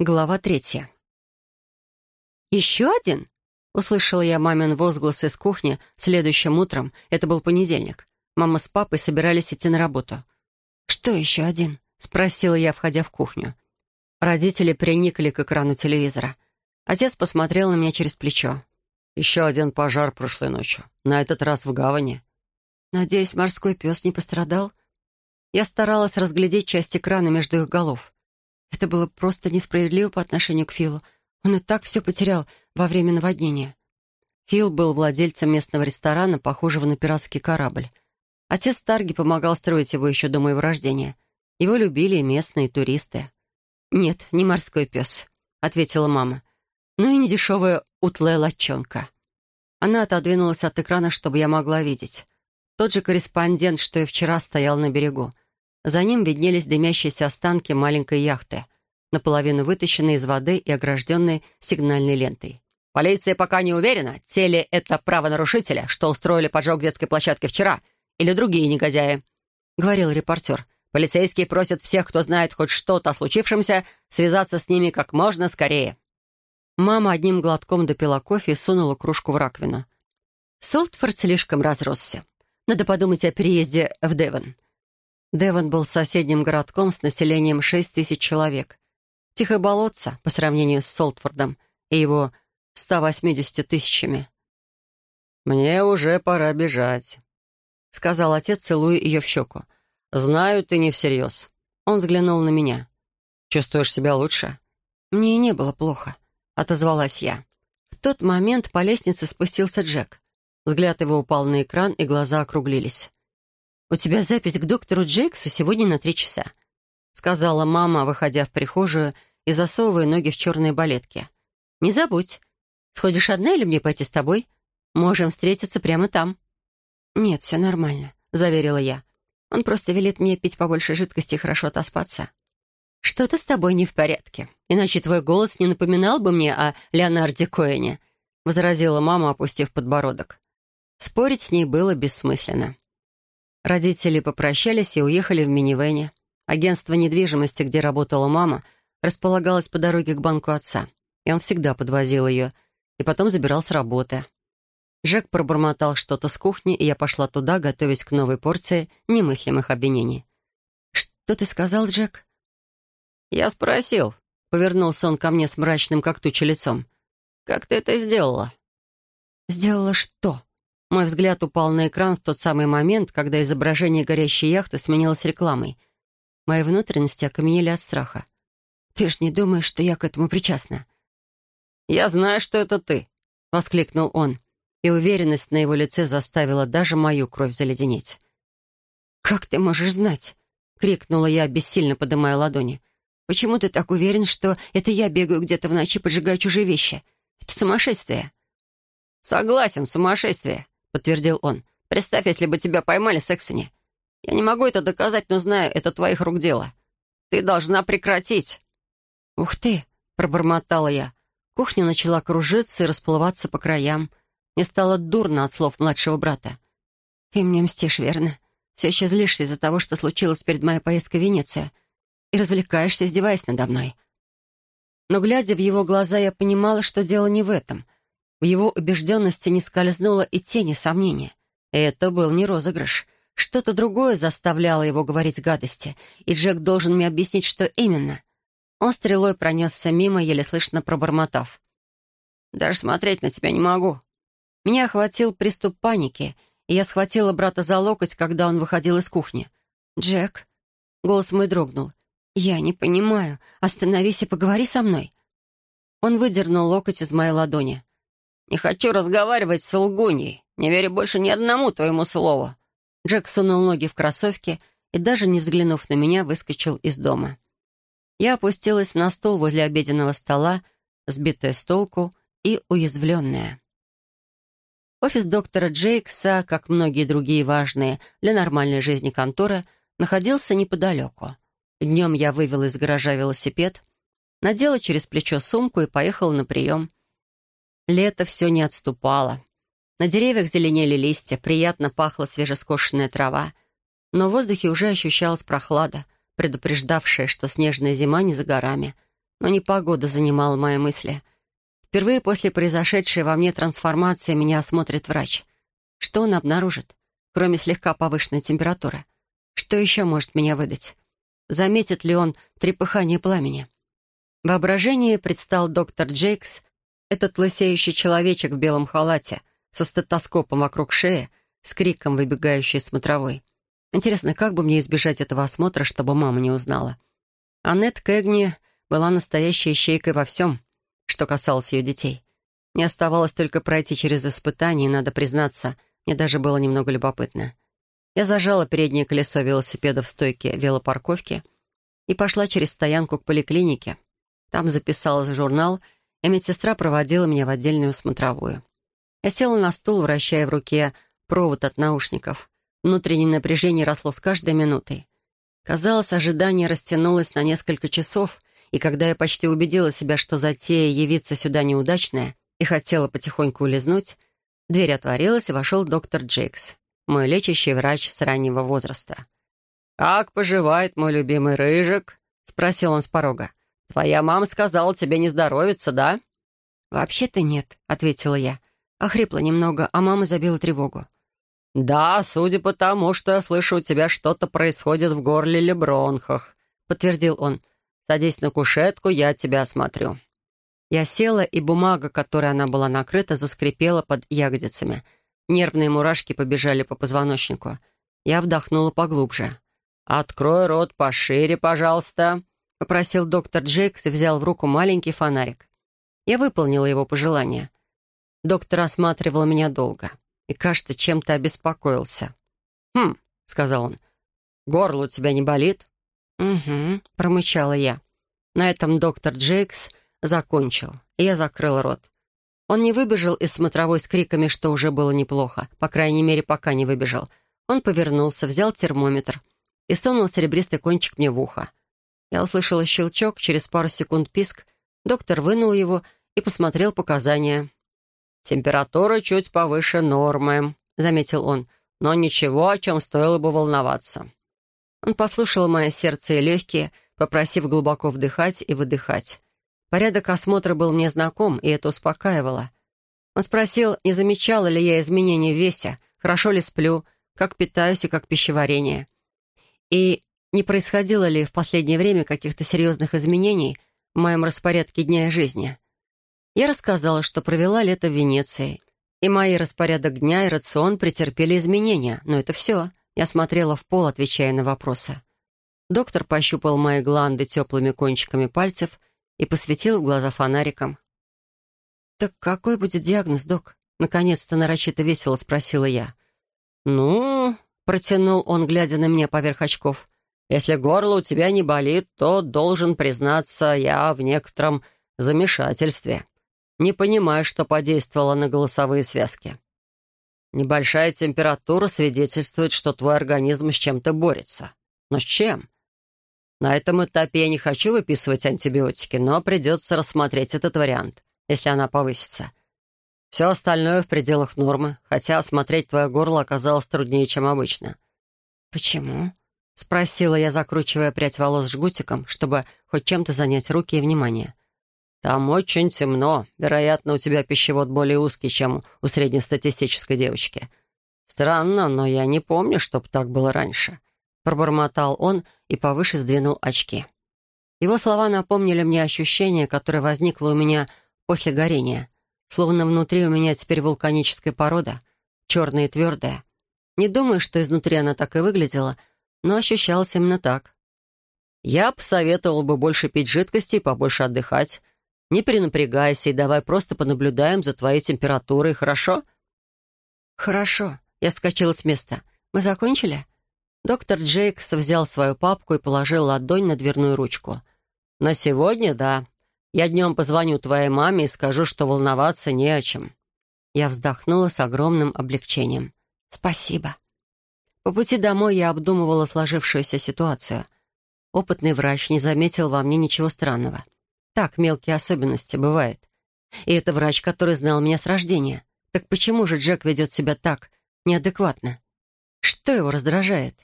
Глава третья. «Еще один?» — услышала я мамин возглас из кухни следующим утром. Это был понедельник. Мама с папой собирались идти на работу. «Что еще один?» — спросила я, входя в кухню. Родители приникли к экрану телевизора. Отец посмотрел на меня через плечо. «Еще один пожар прошлой ночью. На этот раз в гавани». «Надеюсь, морской пес не пострадал?» Я старалась разглядеть часть экрана между их голов. Это было просто несправедливо по отношению к Филу. Он и так все потерял во время наводнения. Фил был владельцем местного ресторана, похожего на пиратский корабль. Отец Тарги помогал строить его еще до моего рождения. Его любили и местные туристы. «Нет, не морской пес», — ответила мама. «Ну и не дешевая утлая лочонка». Она отодвинулась от экрана, чтобы я могла видеть. Тот же корреспондент, что и вчера стоял на берегу. За ним виднелись дымящиеся останки маленькой яхты, наполовину вытащенной из воды и огражденной сигнальной лентой. «Полиция пока не уверена, те ли это правонарушителя, что устроили поджог детской площадки вчера, или другие негодяи», — говорил репортер. «Полицейские просят всех, кто знает хоть что-то о случившемся, связаться с ними как можно скорее». Мама одним глотком допила кофе и сунула кружку в раковину. Солтфорд слишком разросся. Надо подумать о переезде в Девон. Девон был соседним городком с населением 6 тысяч человек. Тихое болотце по сравнению с Солтфордом и его 180 тысячами. «Мне уже пора бежать», — сказал отец, целуя ее в щеку. «Знаю, ты не всерьез». Он взглянул на меня. «Чувствуешь себя лучше?» «Мне и не было плохо», — отозвалась я. В тот момент по лестнице спустился Джек. Взгляд его упал на экран, и глаза округлились. «У тебя запись к доктору Джейксу сегодня на три часа», сказала мама, выходя в прихожую и засовывая ноги в черные балетки. «Не забудь. Сходишь одна или мне пойти с тобой? Можем встретиться прямо там». «Нет, все нормально», — заверила я. «Он просто велит мне пить побольше жидкости и хорошо отоспаться». «Что-то с тобой не в порядке, иначе твой голос не напоминал бы мне о Леонарде Коэне», — возразила мама, опустив подбородок. Спорить с ней было бессмысленно. Родители попрощались и уехали в минивэне. Агентство недвижимости, где работала мама, располагалось по дороге к банку отца, и он всегда подвозил ее, и потом забирал с работы. Джек пробормотал что-то с кухни, и я пошла туда, готовясь к новой порции немыслимых обвинений. «Что ты сказал, Джек?» «Я спросил», — повернулся он ко мне с мрачным, как туча, лицом. «Как ты это сделала?» «Сделала что?» Мой взгляд упал на экран в тот самый момент, когда изображение горящей яхты сменилось рекламой. Мои внутренности окаменели от страха. «Ты ж не думаешь, что я к этому причастна?» «Я знаю, что это ты», — воскликнул он, и уверенность на его лице заставила даже мою кровь заледенеть. «Как ты можешь знать?» — крикнула я, бессильно подымая ладони. «Почему ты так уверен, что это я бегаю где-то в ночи, поджигаю чужие вещи? Это сумасшествие!» «Согласен, сумасшествие», — подтвердил он. «Представь, если бы тебя поймали с Эксони. Я не могу это доказать, но знаю, это твоих рук дело. Ты должна прекратить». «Ух ты!» — пробормотала я. Кухня начала кружиться и расплываться по краям. Мне стало дурно от слов младшего брата. «Ты мне мстишь, верно? Все еще злишься из-за того, что случилось перед моей поездкой в Венецию. И развлекаешься, издеваясь надо мной». Но, глядя в его глаза, я понимала, что дело не в этом — в его убежденности не скользнуло и тени сомнения. Это был не розыгрыш. Что-то другое заставляло его говорить гадости, и Джек должен мне объяснить, что именно. Он стрелой пронесся мимо, еле слышно пробормотав. «Даже смотреть на тебя не могу». Меня охватил приступ паники, и я схватила брата за локоть, когда он выходил из кухни. «Джек...» Голос мой дрогнул. «Я не понимаю. Остановись и поговори со мной». Он выдернул локоть из моей ладони. «Не хочу разговаривать с лгуньей. Не верю больше ни одному твоему слову». Джек сунул ноги в кроссовки и, даже не взглянув на меня, выскочил из дома. Я опустилась на стол возле обеденного стола, сбитая с толку и уязвленная. Офис доктора Джейкса, как многие другие важные для нормальной жизни конторы, находился неподалеку. Днем я вывела из гаража велосипед, надела через плечо сумку и поехала на прием. Лето все не отступало. На деревьях зеленели листья, приятно пахла свежескошенная трава. Но в воздухе уже ощущалась прохлада, предупреждавшая, что снежная зима не за горами. Но непогода занимала мои мысли. Впервые после произошедшей во мне трансформации меня осмотрит врач. Что он обнаружит, кроме слегка повышенной температуры? Что еще может меня выдать? Заметит ли он трепыхание пламени? В воображении предстал доктор Джейкс, этот лысеющий человечек в белом халате, со стетоскопом вокруг шеи, с криком, выбегающий смотровой. Интересно, как бы мне избежать этого осмотра, чтобы мама не узнала? Аннет Кэгни была настоящей ищейкой во всем, что касалось ее детей. Не оставалось только пройти через испытание, и, надо признаться, мне даже было немного любопытно. Я зажала переднее колесо велосипеда в стойке велопарковки и пошла через стоянку к поликлинике. Там записалась в журнал, и медсестра проводила меня в отдельную смотровую. Я села на стул, вращая в руке провод от наушников. Внутреннее напряжение росло с каждой минутой. Казалось, ожидание растянулось на несколько часов, и когда я почти убедила себя, что затея явиться сюда неудачная и хотела потихоньку улизнуть, дверь отворилась, и вошел доктор Джейкс, мой лечащий врач с раннего возраста. «Как поживает мой любимый рыжик?» — спросил он с порога. «Твоя мама сказала, тебе не здоровится, да?» «Вообще-то нет», — ответила я. Охрипла немного, а мама забила тревогу. «Да, судя по тому, что я слышу, у тебя что-то происходит в горле или бронхах», — подтвердил он. «Садись на кушетку, я тебя осмотрю». Я села, и бумага, которой она была накрыта, заскрипела под ягодицами. Нервные мурашки побежали по позвоночнику. Я вдохнула поглубже. «Открой рот пошире, пожалуйста», — попросил доктор Джейкс и взял в руку маленький фонарик. Я выполнила его пожелание. Доктор осматривал меня долго и, кажется, чем-то обеспокоился. «Хм», — сказал он, — «горло у тебя не болит?» «Угу», — промычала я. На этом доктор Джейкс закончил, и я закрыл рот. Он не выбежал из смотровой с криками, что уже было неплохо, по крайней мере, пока не выбежал. Он повернулся, взял термометр и сунул серебристый кончик мне в ухо. Я услышала щелчок, через пару секунд писк, доктор вынул его и посмотрел показания. «Температура чуть повыше нормы», — заметил он, «но ничего, о чем стоило бы волноваться». Он послушал мое сердце и легкие, попросив глубоко вдыхать и выдыхать. Порядок осмотра был мне знаком, и это успокаивало. Он спросил, не замечала ли я изменений в весе, хорошо ли сплю, как питаюсь и как пищеварение. И не происходило ли в последнее время каких-то серьезных изменений в моем распорядке дня и жизни. Я рассказала, что провела лето в Венеции. И мои распорядок дня и рацион претерпели изменения. Но это все. Я смотрела в пол, отвечая на вопросы. Доктор пощупал мои гланды теплыми кончиками пальцев и посветил глаза фонариком. «Так какой будет диагноз, док?» Наконец-то нарочито весело спросила я. «Ну...» — протянул он, глядя на меня поверх очков. «Если горло у тебя не болит, то, должен признаться, я в некотором замешательстве. Не понимаю, что подействовало на голосовые связки. Небольшая температура свидетельствует, что твой организм с чем-то борется. Но с чем? На этом этапе я не хочу выписывать антибиотики, но придется рассмотреть этот вариант, если она повысится. Все остальное в пределах нормы, хотя осмотреть твое горло оказалось труднее, чем обычно. «Почему?» — спросила я, закручивая прядь волос жгутиком, чтобы хоть чем-то занять руки и внимание. «Там очень темно. Вероятно, у тебя пищевод более узкий, чем у среднестатистической девочки. Странно, но я не помню, чтоб так было раньше». Пробормотал он и повыше сдвинул очки. Его слова напомнили мне ощущение, которое возникло у меня после горения. Словно внутри у меня теперь вулканическая порода, черная и твердая. Не думаю, что изнутри она так и выглядела, но ощущалась именно так. «Я посоветовал бы больше пить жидкости и побольше отдыхать», не перенапрягайся и давай просто понаблюдаем за твоей температурой, хорошо?» «Хорошо». Я вскочила с места. «Мы закончили?» Доктор Джейкс взял свою папку и положил ладонь на дверную ручку. «На сегодня, да. Я днем позвоню твоей маме и скажу, что волноваться не о чем». Я вздохнула с огромным облегчением. «Спасибо». По пути домой я обдумывала сложившуюся ситуацию. Опытный врач не заметил во мне ничего странного. Так, мелкие особенности, бывает. И это врач, который знал меня с рождения. Так почему же Джек ведет себя так неадекватно? Что его раздражает?